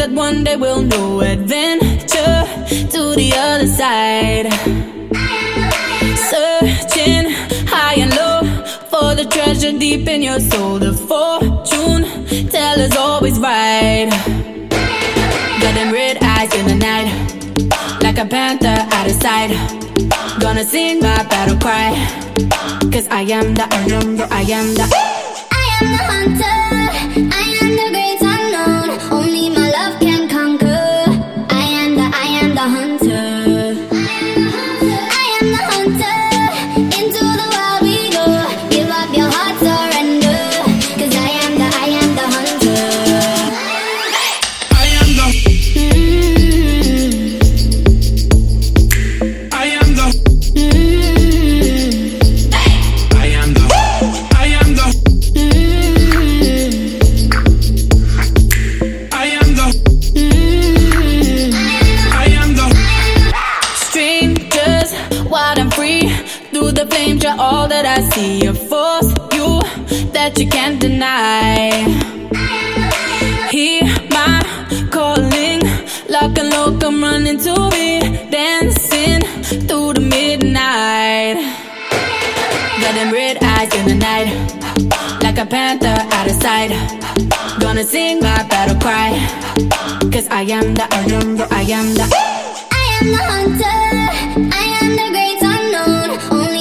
that one day we'll know adventure. To the other side. Searching high and low for the treasure deep in your soul. The fortune teller's always right. Got them red eyes in the night, like a panther out of sight. Gonna sing my battle cry, cause I am the, I am the, I am the, I am the hunter. I Into the wild and free. Through the flames, you're all that I see. A force, you that you can't deny. Hear my calling, lock and low, come running to me, dancing through the midnight. Got them red eyes in the night, like a panther out of sight. Gonna sing my battle cry, cause I am the, I am the, I am the am the hunter, I am the great unknown. Only